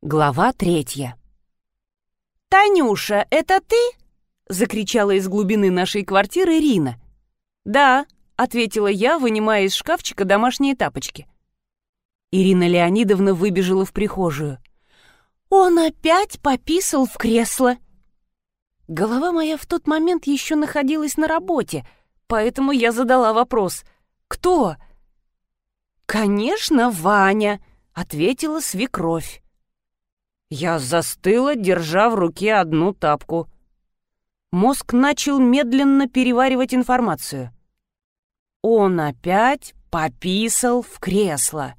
Глава третья. «Танюша, это ты?» — закричала из глубины нашей квартиры Рина. «Да», — ответила я, вынимая из шкафчика домашние тапочки. Ирина Леонидовна выбежала в прихожую. «Он опять пописал в кресло!» Голова моя в тот момент еще находилась на работе, поэтому я задала вопрос. «Кто?» «Конечно, Ваня», — ответила свекровь. Я застыла, держа в руке одну тапку. Мозг начал медленно переваривать информацию. Он опять пописал в кресло.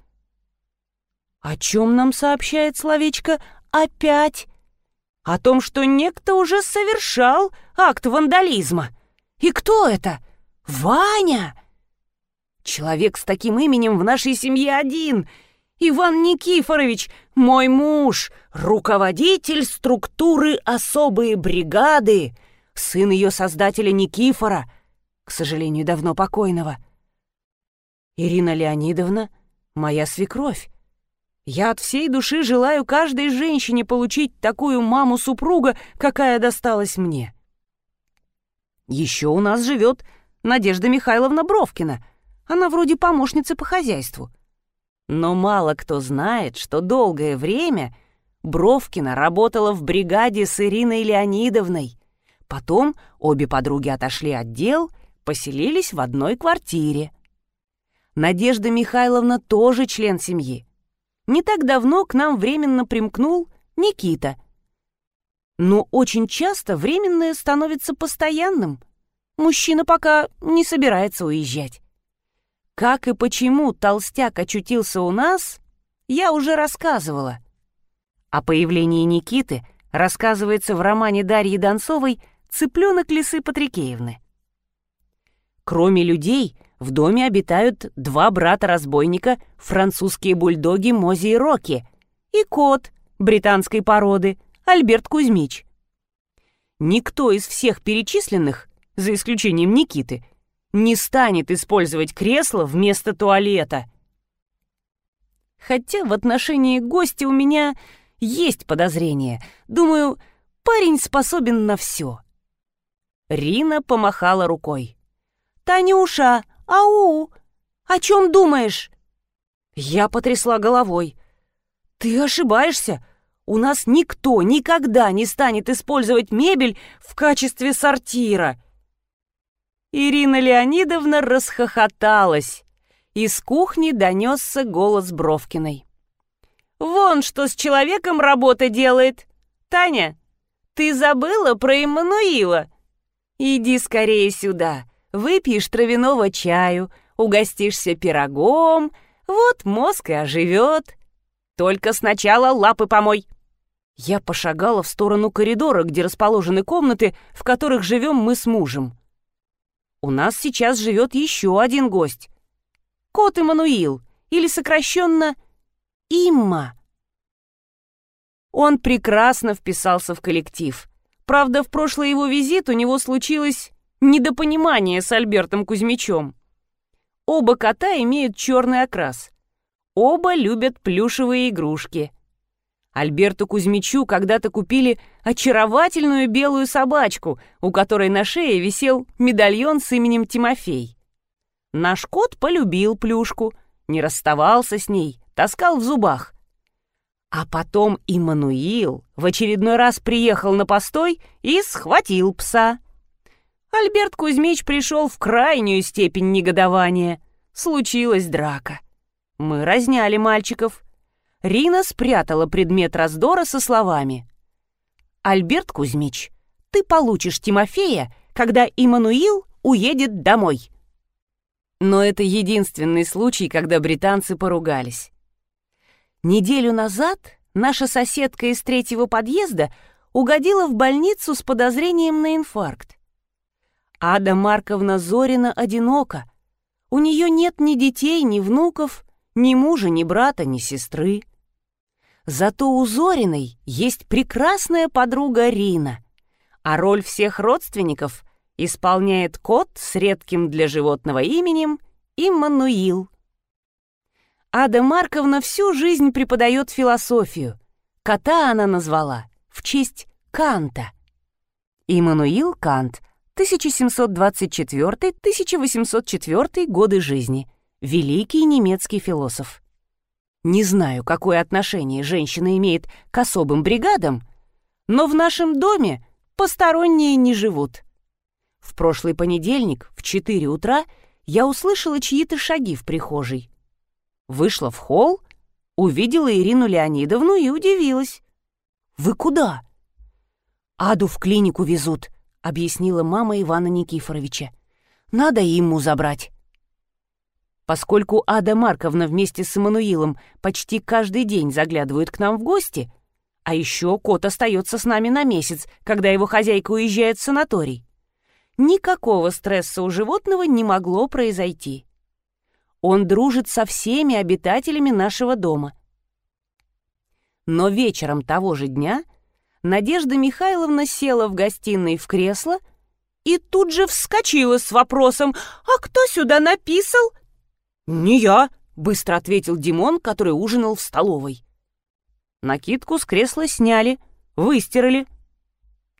О чем нам сообщает словечко «опять»? О том, что некто уже совершал акт вандализма. И кто это? Ваня! Человек с таким именем в нашей семье один — Иван Никифорович, мой муж, руководитель структуры особые бригады, сын ее создателя Никифора, к сожалению, давно покойного. Ирина Леонидовна — моя свекровь. Я от всей души желаю каждой женщине получить такую маму-супруга, какая досталась мне. Еще у нас живет Надежда Михайловна Бровкина. Она вроде помощницы по хозяйству. Но мало кто знает, что долгое время Бровкина работала в бригаде с Ириной Леонидовной. Потом обе подруги отошли от дел, поселились в одной квартире. Надежда Михайловна тоже член семьи. Не так давно к нам временно примкнул Никита. Но очень часто временное становится постоянным. Мужчина пока не собирается уезжать. Как и почему толстяк очутился у нас, я уже рассказывала. О появлении Никиты рассказывается в романе Дарьи Донцовой «Цыпленок лисы Патрикеевны». Кроме людей, в доме обитают два брата-разбойника, французские бульдоги Мози и Рокки, и кот британской породы Альберт Кузьмич. Никто из всех перечисленных, за исключением Никиты, не станет использовать кресло вместо туалета. Хотя в отношении гостя у меня есть подозрение. Думаю, парень способен на все. Рина помахала рукой. «Танюша, ау! О чем думаешь?» Я потрясла головой. «Ты ошибаешься. У нас никто никогда не станет использовать мебель в качестве сортира. Ирина Леонидовна расхохоталась. Из кухни донесся голос Бровкиной. «Вон что с человеком работа делает! Таня, ты забыла про Эммануила? Иди скорее сюда, выпьешь травяного чаю, угостишься пирогом, вот мозг и оживет. Только сначала лапы помой!» Я пошагала в сторону коридора, где расположены комнаты, в которых живем мы с мужем у нас сейчас живет еще один гость. Кот Эммануил, или сокращенно Имма. Он прекрасно вписался в коллектив. Правда, в прошлый его визит у него случилось недопонимание с Альбертом Кузьмичем. Оба кота имеют черный окрас. Оба любят плюшевые игрушки. Альберту Кузьмичу когда-то купили очаровательную белую собачку, у которой на шее висел медальон с именем Тимофей. Наш кот полюбил плюшку, не расставался с ней, таскал в зубах. А потом Иммануил в очередной раз приехал на постой и схватил пса. Альберт Кузьмич пришел в крайнюю степень негодования. Случилась драка. Мы разняли мальчиков — Рина спрятала предмет раздора со словами. «Альберт Кузьмич, ты получишь Тимофея, когда Иммануил уедет домой». Но это единственный случай, когда британцы поругались. Неделю назад наша соседка из третьего подъезда угодила в больницу с подозрением на инфаркт. Ада Марковна Зорина одинока. У нее нет ни детей, ни внуков, ни мужа, ни брата, ни сестры. Зато у Зориной есть прекрасная подруга Рина, а роль всех родственников исполняет кот с редким для животного именем Иммануил. Ада Марковна всю жизнь преподает философию. Кота она назвала в честь Канта. Иммануил Кант, 1724-1804 годы жизни, великий немецкий философ. Не знаю, какое отношение женщина имеет к особым бригадам, но в нашем доме посторонние не живут. В прошлый понедельник в 4 утра я услышала чьи-то шаги в прихожей. Вышла в холл, увидела Ирину Леонидовну и удивилась. «Вы куда?» «Аду в клинику везут», — объяснила мама Ивана Никифоровича. «Надо ему забрать». Поскольку Ада Марковна вместе с Эммануилом почти каждый день заглядывают к нам в гости, а еще кот остается с нами на месяц, когда его хозяйка уезжает в санаторий, никакого стресса у животного не могло произойти. Он дружит со всеми обитателями нашего дома. Но вечером того же дня Надежда Михайловна села в гостиной в кресло и тут же вскочила с вопросом «А кто сюда написал?» «Не я», — быстро ответил Димон, который ужинал в столовой. Накидку с кресла сняли, выстирали.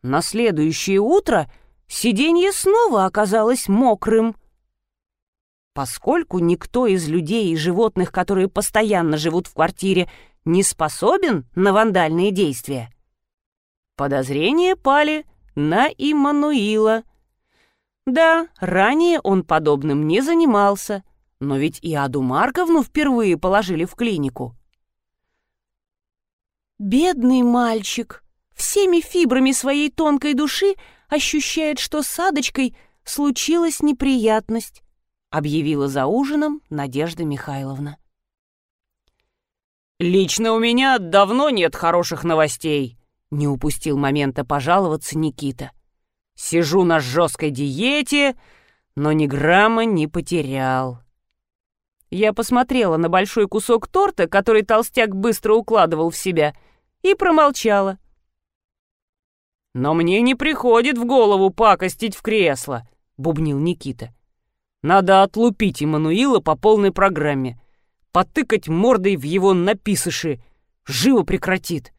На следующее утро сиденье снова оказалось мокрым. Поскольку никто из людей и животных, которые постоянно живут в квартире, не способен на вандальные действия, подозрения пали на Иммануила. Да, ранее он подобным не занимался, но ведь и Аду Марковну впервые положили в клинику. Бедный мальчик всеми фибрами своей тонкой души ощущает, что с Адочкой случилась неприятность, объявила за ужином Надежда Михайловна. «Лично у меня давно нет хороших новостей», — не упустил момента пожаловаться Никита. «Сижу на жесткой диете, но ни грамма не потерял. Я посмотрела на большой кусок торта, который толстяк быстро укладывал в себя, и промолчала. «Но мне не приходит в голову пакостить в кресло», — бубнил Никита. «Надо отлупить Эммануила по полной программе, потыкать мордой в его написыши, живо прекратит».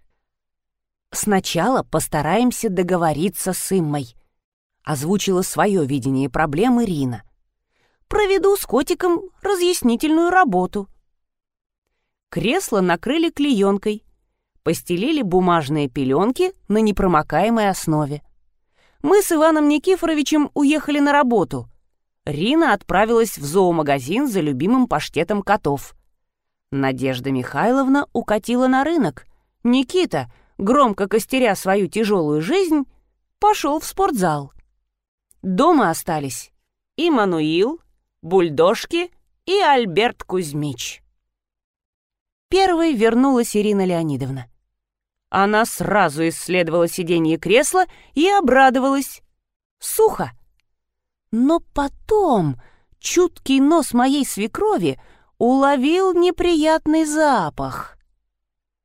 «Сначала постараемся договориться с Иммой», — озвучила свое видение проблемы Рина проведу с котиком разъяснительную работу. Кресло накрыли клеенкой, постелили бумажные пеленки на непромокаемой основе. Мы с Иваном Никифоровичем уехали на работу. Рина отправилась в зоомагазин за любимым паштетом котов. Надежда Михайловна укатила на рынок. Никита, громко костеря свою тяжелую жизнь, пошел в спортзал. Дома остались и Бульдожки и Альберт Кузьмич. Первой вернулась Ирина Леонидовна. Она сразу исследовала сиденье кресла и обрадовалась. Сухо. Но потом чуткий нос моей свекрови уловил неприятный запах.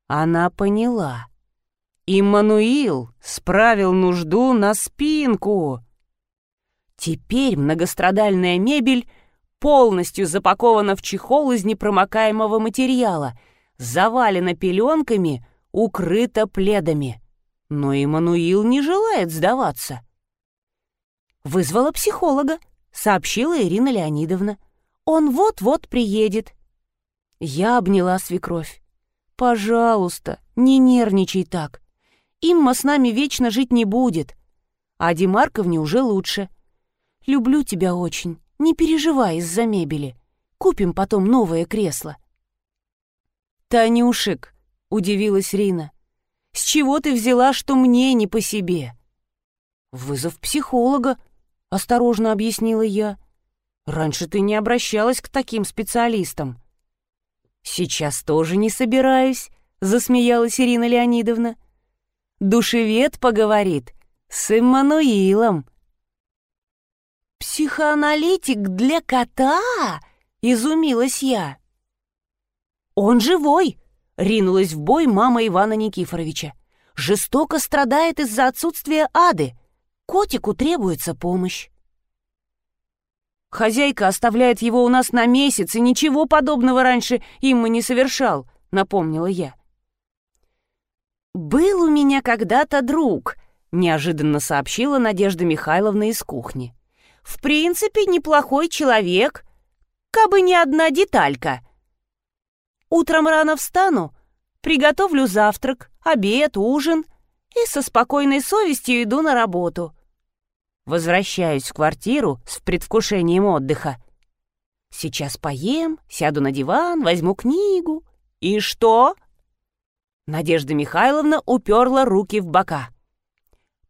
Она поняла. Иммануил справил нужду на спинку. Теперь многострадальная мебель полностью запакована в чехол из непромокаемого материала, завалена пеленками, укрыта пледами. Но Иммануил не желает сдаваться. «Вызвала психолога», — сообщила Ирина Леонидовна. «Он вот-вот приедет». Я обняла свекровь. «Пожалуйста, не нервничай так. Имма с нами вечно жить не будет. А Демарковне уже лучше. Люблю тебя очень. Не переживай из-за мебели. Купим потом новое кресло». «Танюшек», — удивилась Рина, — «с чего ты взяла, что мне не по себе?» «Вызов психолога», — осторожно объяснила я. «Раньше ты не обращалась к таким специалистам». «Сейчас тоже не собираюсь», — засмеялась Ирина Леонидовна. «Душевед поговорит с Эммануилом». «Психоаналитик для кота?» — изумилась я. «Он живой!» — ринулась в бой мама Ивана Никифоровича. «Жестоко страдает из-за отсутствия ады. Котику требуется помощь». «Хозяйка оставляет его у нас на месяц, и ничего подобного раньше им и не совершал», — напомнила я. «Был у меня когда-то друг», — неожиданно сообщила Надежда Михайловна из кухни. «В принципе, неплохой человек, кабы не одна деталька. Утром рано встану, приготовлю завтрак, обед, ужин и со спокойной совестью иду на работу. Возвращаюсь в квартиру с предвкушением отдыха. Сейчас поем, сяду на диван, возьму книгу. И что? Надежда Михайловна уперла руки в бока.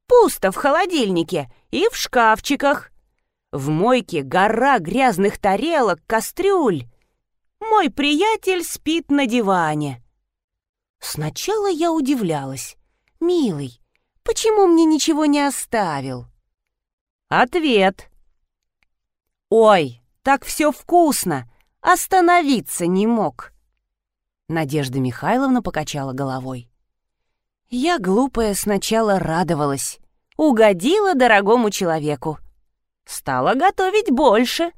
Пусто в холодильнике и в шкафчиках. В мойке гора грязных тарелок, кастрюль. Мой приятель спит на диване. Сначала я удивлялась. «Милый, почему мне ничего не оставил?» Ответ. «Ой, так все вкусно! Остановиться не мог!» Надежда Михайловна покачала головой. Я, глупая, сначала радовалась. Угодила дорогому человеку. Стала готовить больше.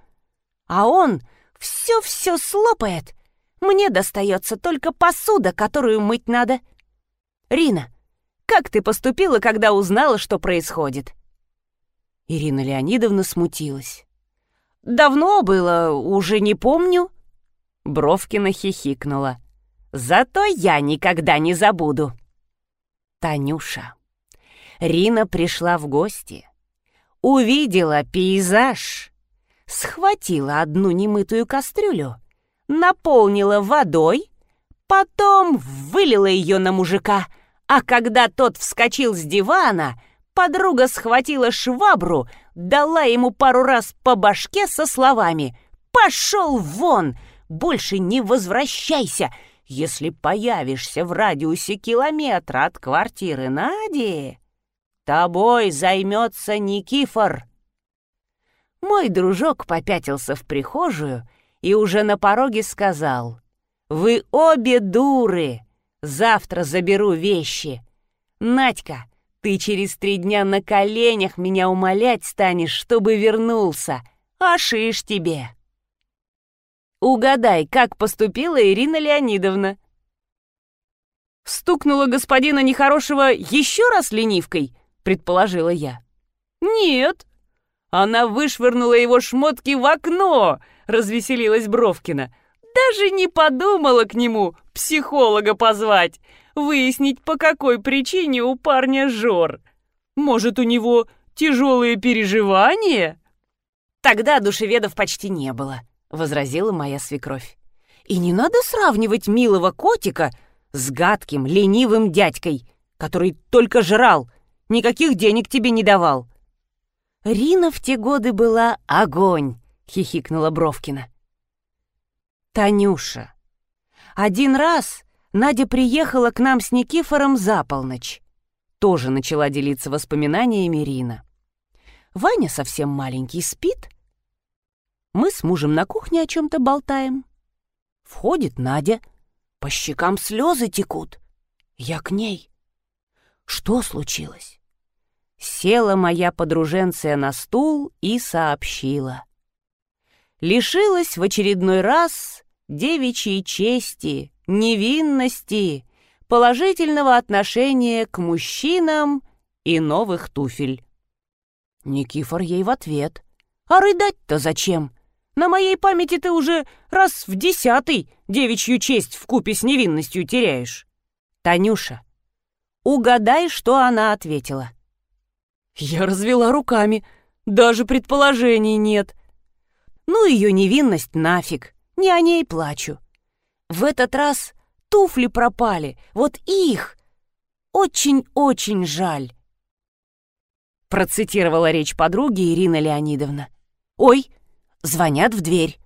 А он все-все слопает. Мне достается только посуда, которую мыть надо. Рина, как ты поступила, когда узнала, что происходит?» Ирина Леонидовна смутилась. «Давно было, уже не помню». Бровкина хихикнула. «Зато я никогда не забуду». Танюша. Рина пришла в гости. Увидела пейзаж. Схватила одну немытую кастрюлю, наполнила водой, потом вылила ее на мужика, а когда тот вскочил с дивана, подруга схватила швабру, дала ему пару раз по башке со словами «Пошел вон! Больше не возвращайся! Если появишься в радиусе километра от квартиры Нади, тобой займется Никифор». Мой дружок попятился в прихожую и уже на пороге сказал «Вы обе дуры! Завтра заберу вещи. Надька, ты через три дня на коленях меня умолять станешь, чтобы вернулся. А шиш тебе. Угадай, как поступила Ирина Леонидовна. Стукнула господина нехорошего еще раз ленивкой, предположила я. Нет. Она вышвырнула его шмотки в окно, развеселилась Бровкина даже не подумала к нему психолога позвать, выяснить, по какой причине у парня жор. Может, у него тяжелые переживания? Тогда душеведов почти не было, возразила моя свекровь. И не надо сравнивать милого котика с гадким, ленивым дядькой, который только жрал, никаких денег тебе не давал. Рина в те годы была огонь, хихикнула Бровкина. Танюша. Один раз Надя приехала к нам с Никифором за полночь. Тоже начала делиться воспоминаниями Рина. Ваня совсем маленький спит. Мы с мужем на кухне о чем-то болтаем. Входит Надя. По щекам слезы текут. Я к ней. Что случилось? Села моя подруженция на стул и сообщила. Лишилась в очередной раз девичьей чести, невинности, положительного отношения к мужчинам и новых туфель. Никифор ей в ответ. «А рыдать-то зачем? На моей памяти ты уже раз в десятый девичью честь в купе с невинностью теряешь. Танюша, угадай, что она ответила». Я развела руками. Даже предположений нет. Ну, ее невинность нафиг не о ней плачу. В этот раз туфли пропали, вот их. Очень-очень жаль. Процитировала речь подруги Ирина Леонидовна. «Ой, звонят в дверь.